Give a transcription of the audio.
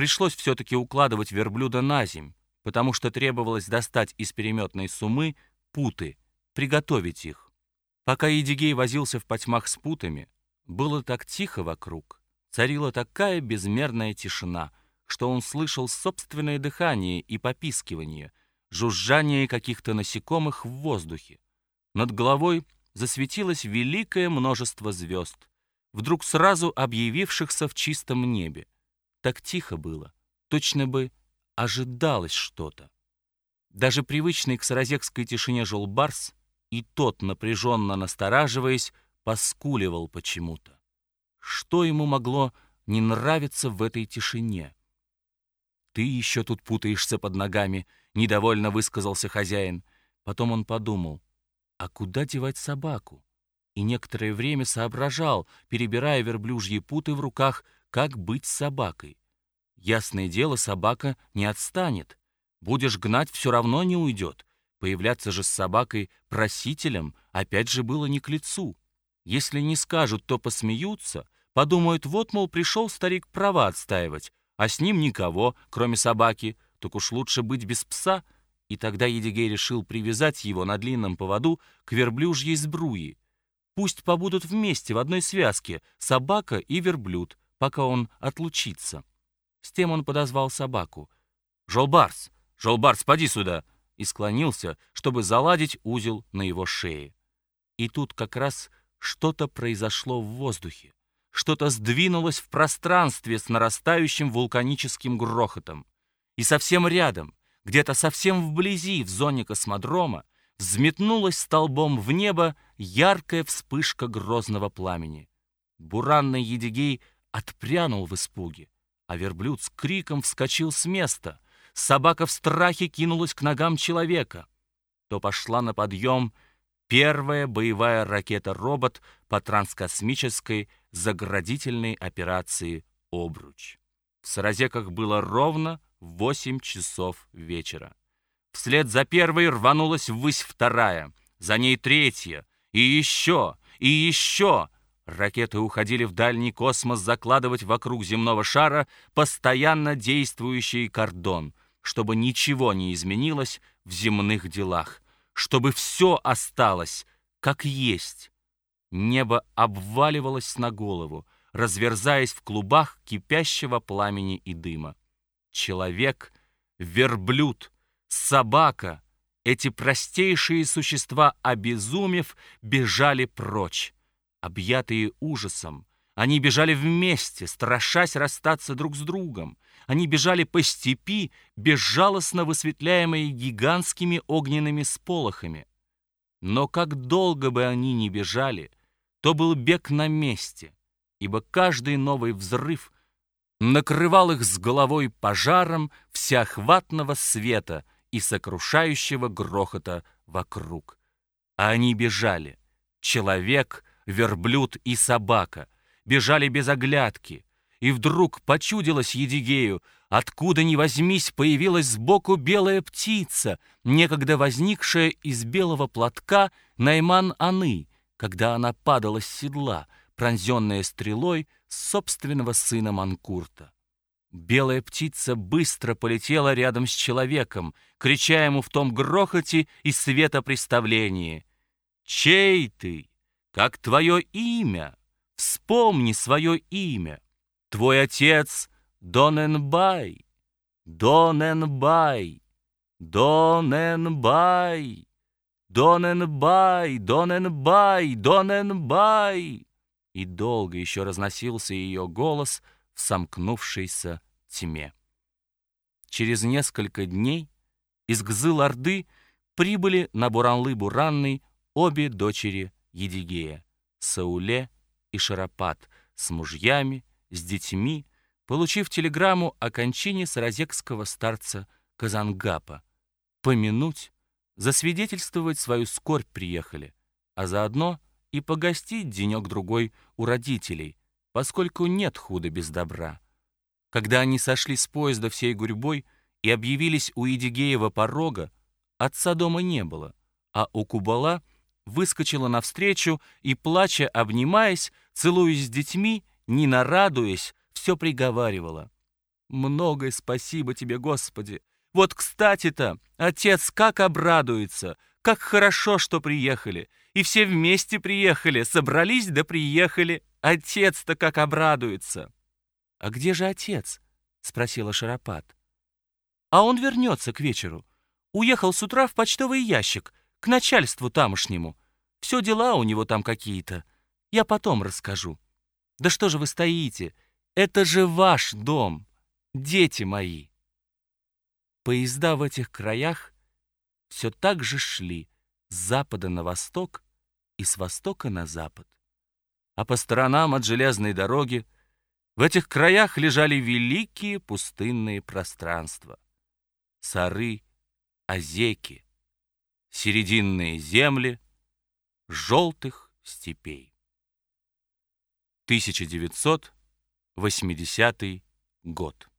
Пришлось все-таки укладывать верблюда на земь, потому что требовалось достать из переметной сумы путы, приготовить их. Пока Едигей возился в потьмах с путами, было так тихо вокруг, царила такая безмерная тишина, что он слышал собственное дыхание и попискивание, жужжание каких-то насекомых в воздухе. Над головой засветилось великое множество звезд, вдруг сразу объявившихся в чистом небе. Так тихо было, точно бы ожидалось что-то. Даже привычный к саразекской тишине Жолбарс и тот, напряженно настораживаясь, поскуливал почему-то. Что ему могло не нравиться в этой тишине? «Ты еще тут путаешься под ногами», — недовольно высказался хозяин. Потом он подумал, а куда девать собаку? И некоторое время соображал, перебирая верблюжьи путы в руках, как быть с собакой. Ясное дело, собака не отстанет. Будешь гнать, все равно не уйдет. Появляться же с собакой просителем опять же было не к лицу. Если не скажут, то посмеются, подумают, вот, мол, пришел старик права отстаивать, а с ним никого, кроме собаки, так уж лучше быть без пса. И тогда Едигей решил привязать его на длинном поводу к верблюжьей сбруи. Пусть побудут вместе в одной связке собака и верблюд, пока он отлучится. С тем он подозвал собаку. «Жолбарс! Жолбарс, поди сюда!» и склонился, чтобы заладить узел на его шее. И тут как раз что-то произошло в воздухе. Что-то сдвинулось в пространстве с нарастающим вулканическим грохотом. И совсем рядом, где-то совсем вблизи, в зоне космодрома, взметнулась столбом в небо яркая вспышка грозного пламени. Буранный Едигей отпрянул в испуге, а верблюд с криком вскочил с места — собака в страхе кинулась к ногам человека. То пошла на подъем первая боевая ракета-робот по транскосмической заградительной операции «Обруч». В Саразеках было ровно 8 часов вечера. Вслед за первой рванулась ввысь вторая, за ней третья, и еще, и еще — Ракеты уходили в дальний космос закладывать вокруг земного шара постоянно действующий кордон, чтобы ничего не изменилось в земных делах, чтобы все осталось как есть. Небо обваливалось на голову, разверзаясь в клубах кипящего пламени и дыма. Человек, верблюд, собака — эти простейшие существа, обезумев, бежали прочь. Объятые ужасом, они бежали вместе, страшась расстаться друг с другом. Они бежали по степи, безжалостно высветляемой гигантскими огненными сполохами. Но как долго бы они ни бежали, то был бег на месте, ибо каждый новый взрыв накрывал их с головой пожаром всеохватного света и сокрушающего грохота вокруг. А они бежали. Человек — верблюд и собака, бежали без оглядки. И вдруг почудилось Едигею, откуда ни возьмись, появилась сбоку белая птица, некогда возникшая из белого платка Найман-Аны, когда она падала с седла, пронзенная стрелой собственного сына Манкурта. Белая птица быстро полетела рядом с человеком, крича ему в том грохоте и светопреставлении. «Чей ты? Как твое имя. Вспомни свое имя. Твой отец Доненбай, Доненбай, Доненбай, Доненбай, Доненбай, Доненбай. И долго еще разносился ее голос в сомкнувшейся тьме. Через несколько дней из Гзыл-Орды прибыли на Буранлы-Буранный обе дочери Едигея, Сауле и Шарапат с мужьями, с детьми, получив телеграмму о кончине саразекского старца Казангапа. Помянуть, засвидетельствовать свою скорбь приехали, а заодно и погостить денек-другой у родителей, поскольку нет худа без добра. Когда они сошли с поезда всей гурьбой и объявились у Едигеева порога, отца дома не было, а у Кубала — выскочила навстречу и, плача, обнимаясь, целуясь с детьми, не нарадуясь, все приговаривала. Многое спасибо тебе, Господи. Вот, кстати-то, отец как обрадуется, как хорошо, что приехали. И все вместе приехали, собрались да приехали. Отец-то как обрадуется. А где же отец? Спросила Шарапат. А он вернется к вечеру. Уехал с утра в почтовый ящик, к начальству тамошнему. Все дела у него там какие-то. Я потом расскажу. Да что же вы стоите? Это же ваш дом, дети мои. Поезда в этих краях все так же шли с запада на восток и с востока на запад. А по сторонам от железной дороги в этих краях лежали великие пустынные пространства. Сары, озеки, серединные земли желтых степей. 1980 год.